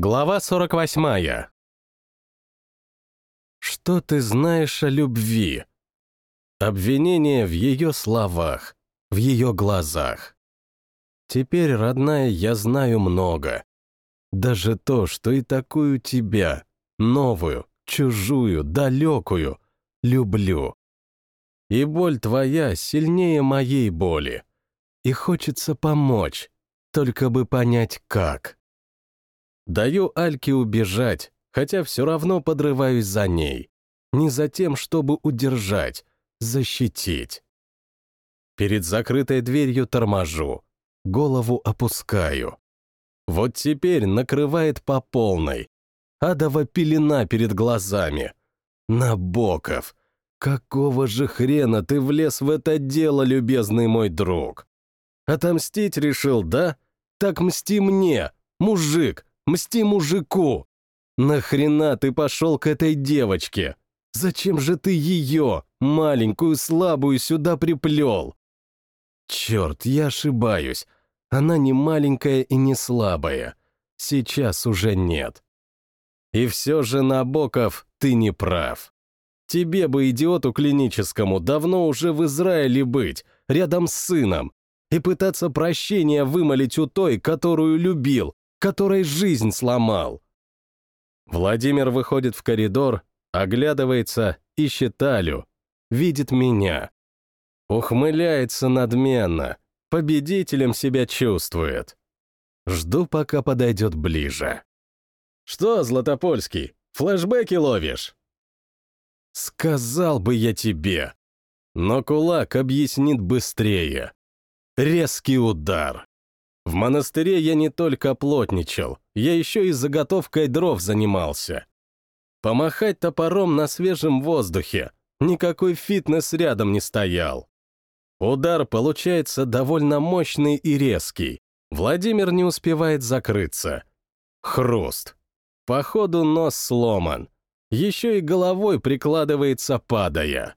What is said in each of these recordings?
Глава 48. Что ты знаешь о любви? Обвинение в ее словах, в ее глазах. Теперь, родная, я знаю много. Даже то, что и такую тебя, новую, чужую, далекую, люблю. И боль твоя сильнее моей боли. И хочется помочь, только бы понять, как. Даю Альке убежать, хотя все равно подрываюсь за ней. Не за тем, чтобы удержать, защитить. Перед закрытой дверью торможу, голову опускаю. Вот теперь накрывает по полной. Адова пелена перед глазами. Набоков, какого же хрена ты влез в это дело, любезный мой друг? Отомстить решил, да? Так мсти мне, мужик, Мсти мужику! Нахрена ты пошел к этой девочке? Зачем же ты ее, маленькую, слабую, сюда приплел? Черт, я ошибаюсь. Она не маленькая и не слабая. Сейчас уже нет. И все же, Набоков, ты не прав. Тебе бы, идиоту клиническому, давно уже в Израиле быть, рядом с сыном, и пытаться прощения вымолить у той, которую любил, которой жизнь сломал. Владимир выходит в коридор, оглядывается, ищет Алю, видит меня. Ухмыляется надменно, победителем себя чувствует. Жду, пока подойдет ближе. «Что, Златопольский, флешбеки ловишь?» «Сказал бы я тебе!» Но кулак объяснит быстрее. Резкий удар. В монастыре я не только плотничал, я еще и заготовкой дров занимался. Помахать топором на свежем воздухе, никакой фитнес рядом не стоял. Удар получается довольно мощный и резкий. Владимир не успевает закрыться. Хруст. Походу нос сломан. Еще и головой прикладывается, падая.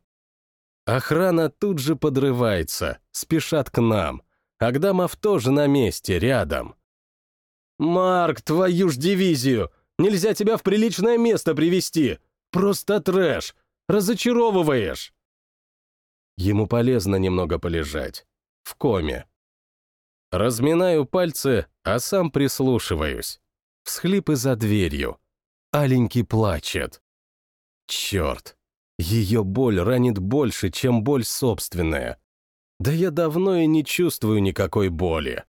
Охрана тут же подрывается, спешат к нам — Агдамов тоже на месте, рядом. «Марк, твою ж дивизию! Нельзя тебя в приличное место привести! Просто трэш! Разочаровываешь!» Ему полезно немного полежать. В коме. Разминаю пальцы, а сам прислушиваюсь. Всхлипы за дверью. Аленький плачет. Черт! Ее боль ранит больше, чем боль собственная. Да я давно и не чувствую никакой боли.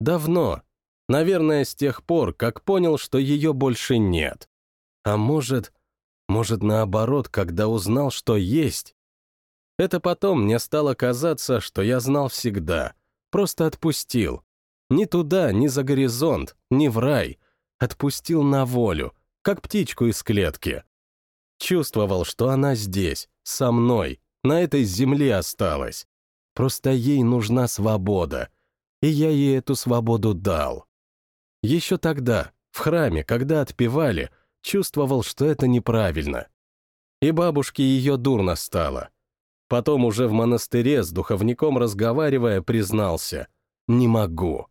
Давно. Наверное, с тех пор, как понял, что ее больше нет. А может, может наоборот, когда узнал, что есть. Это потом мне стало казаться, что я знал всегда. Просто отпустил. Ни туда, ни за горизонт, ни в рай. Отпустил на волю, как птичку из клетки. Чувствовал, что она здесь, со мной, на этой земле осталась. Просто ей нужна свобода, и я ей эту свободу дал. Еще тогда, в храме, когда отпевали, чувствовал, что это неправильно. И бабушке ее дурно стало. Потом уже в монастыре с духовником разговаривая признался «Не могу».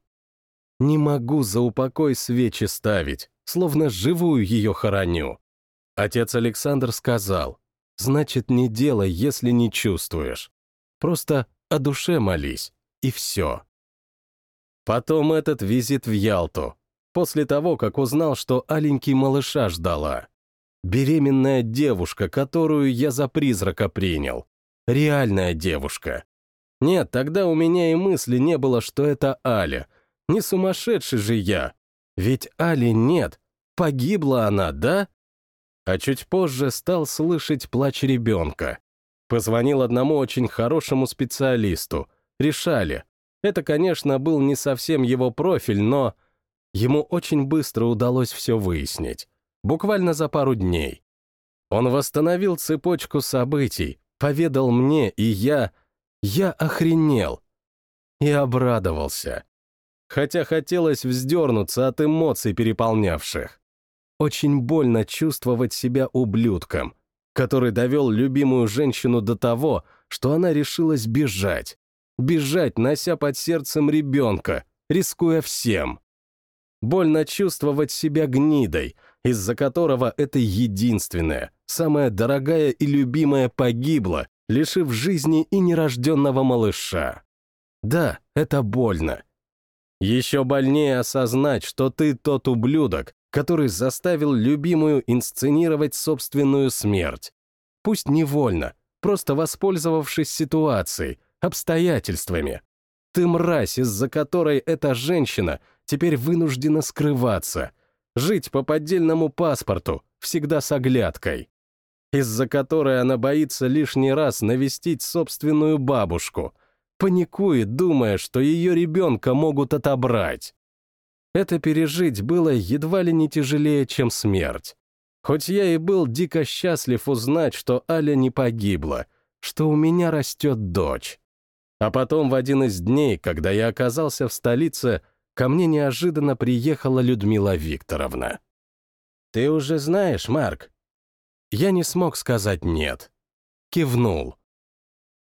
Не могу за упокой свечи ставить, словно живую ее хороню. Отец Александр сказал, значит, не делай, если не чувствуешь. Просто о душе молись, и все. Потом этот визит в Ялту, после того, как узнал, что аленький малыша ждала. Беременная девушка, которую я за призрака принял. Реальная девушка. Нет, тогда у меня и мысли не было, что это Аля. Не сумасшедший же я. Ведь Али нет. Погибла она, да? А чуть позже стал слышать плач ребенка. Позвонил одному очень хорошему специалисту. Решали. Это, конечно, был не совсем его профиль, но ему очень быстро удалось все выяснить. Буквально за пару дней. Он восстановил цепочку событий, поведал мне, и я... Я охренел. И обрадовался. Хотя хотелось вздернуться от эмоций, переполнявших. Очень больно чувствовать себя ублюдком — который довел любимую женщину до того, что она решилась бежать. Бежать, нося под сердцем ребенка, рискуя всем. Больно чувствовать себя гнидой, из-за которого это единственное, самая дорогая и любимая погибла, лишив жизни и нерожденного малыша. Да, это больно. Еще больнее осознать, что ты тот ублюдок, который заставил любимую инсценировать собственную смерть. Пусть невольно, просто воспользовавшись ситуацией, обстоятельствами. Ты мразь, из-за которой эта женщина теперь вынуждена скрываться, жить по поддельному паспорту, всегда с оглядкой, из-за которой она боится лишний раз навестить собственную бабушку, паникует, думая, что ее ребенка могут отобрать. Это пережить было едва ли не тяжелее, чем смерть. Хоть я и был дико счастлив узнать, что Аля не погибла, что у меня растет дочь. А потом в один из дней, когда я оказался в столице, ко мне неожиданно приехала Людмила Викторовна. «Ты уже знаешь, Марк?» Я не смог сказать «нет». Кивнул.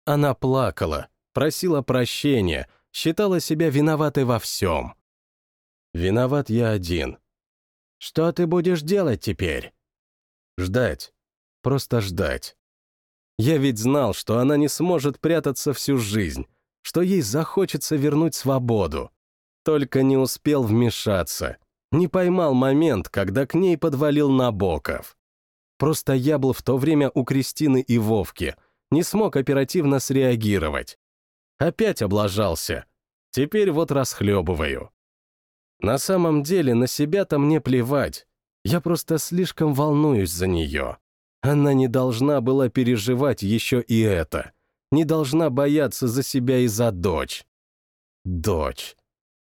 Она плакала, просила прощения, считала себя виноватой во всем. Виноват я один. Что ты будешь делать теперь? Ждать. Просто ждать. Я ведь знал, что она не сможет прятаться всю жизнь, что ей захочется вернуть свободу. Только не успел вмешаться, не поймал момент, когда к ней подвалил Набоков. Просто я был в то время у Кристины и Вовки, не смог оперативно среагировать. Опять облажался. Теперь вот расхлебываю. На самом деле на себя-то мне плевать. Я просто слишком волнуюсь за нее. Она не должна была переживать еще и это. Не должна бояться за себя и за дочь. Дочь.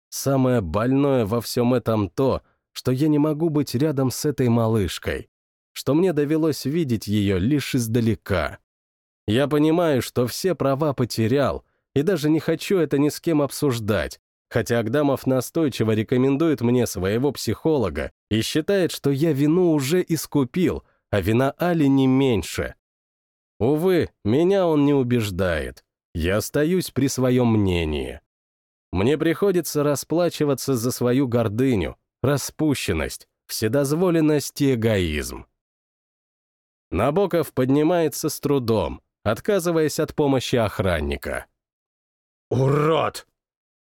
Самое больное во всем этом то, что я не могу быть рядом с этой малышкой, что мне довелось видеть ее лишь издалека. Я понимаю, что все права потерял, и даже не хочу это ни с кем обсуждать, хотя Агдамов настойчиво рекомендует мне своего психолога и считает, что я вину уже искупил, а вина Али не меньше. Увы, меня он не убеждает. Я остаюсь при своем мнении. Мне приходится расплачиваться за свою гордыню, распущенность, вседозволенность и эгоизм. Набоков поднимается с трудом, отказываясь от помощи охранника. «Урод!» —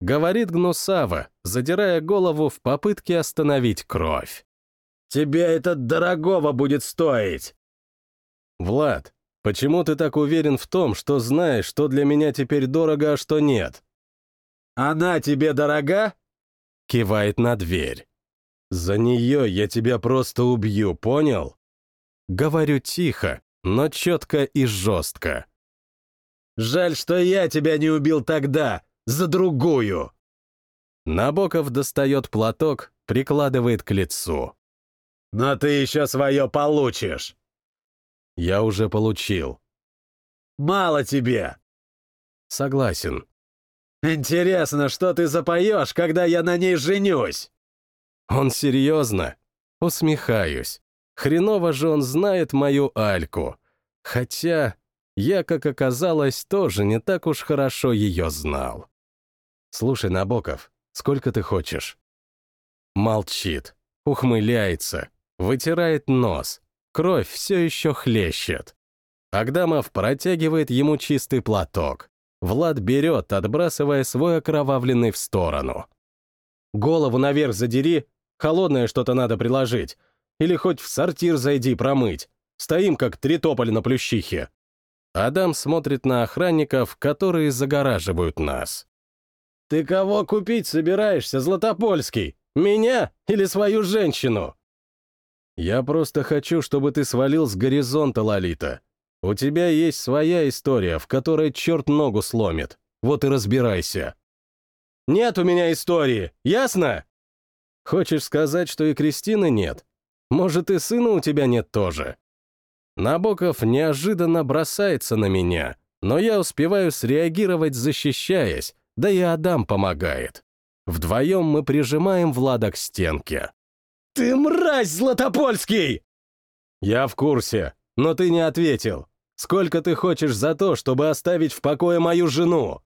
говорит Гнусава, задирая голову в попытке остановить кровь. Тебе это дорогого будет стоить!» «Влад, почему ты так уверен в том, что знаешь, что для меня теперь дорого, а что нет?» «Она тебе дорога?» Кивает на дверь. «За нее я тебя просто убью, понял?» Говорю тихо, но четко и жестко. «Жаль, что я тебя не убил тогда, за другую!» Набоков достает платок, прикладывает к лицу. Но ты еще свое получишь. Я уже получил. Мало тебе. Согласен. Интересно, что ты запоешь, когда я на ней женюсь? Он серьезно? Усмехаюсь. Хреново же он знает мою Альку. Хотя я, как оказалось, тоже не так уж хорошо ее знал. Слушай, Набоков, сколько ты хочешь? Молчит, ухмыляется, Вытирает нос. Кровь все еще хлещет. Агдамов протягивает ему чистый платок. Влад берет, отбрасывая свой окровавленный в сторону. «Голову наверх задери, холодное что-то надо приложить. Или хоть в сортир зайди промыть. Стоим, как три на плющихе». Адам смотрит на охранников, которые загораживают нас. «Ты кого купить собираешься, Златопольский? Меня или свою женщину?» Я просто хочу, чтобы ты свалил с горизонта, Лолита. У тебя есть своя история, в которой черт ногу сломит. Вот и разбирайся. Нет у меня истории, ясно? Хочешь сказать, что и Кристины нет? Может, и сына у тебя нет тоже? Набоков неожиданно бросается на меня, но я успеваю среагировать, защищаясь, да и Адам помогает. Вдвоем мы прижимаем Влада к стенке. «Ты мразь, Златопольский!» «Я в курсе, но ты не ответил. Сколько ты хочешь за то, чтобы оставить в покое мою жену?»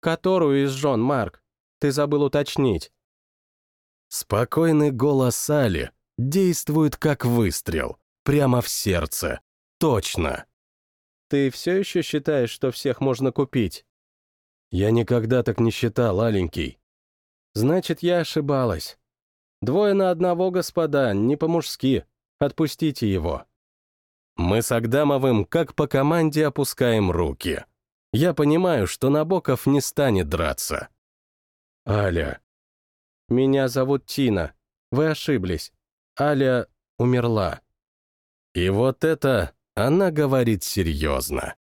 «Которую из жен, Марк? Ты забыл уточнить». Спокойный голос Али действует как выстрел, прямо в сердце. Точно. Ты все еще считаешь, что всех можно купить? Я никогда так не считал, аленький. Значит, я ошибалась. Двое на одного, господа, не по-мужски. Отпустите его. Мы с Агдамовым как по команде опускаем руки. Я понимаю, что Набоков не станет драться. Аля. Меня зовут Тина. Вы ошиблись. Аля умерла. И вот это она говорит серьезно.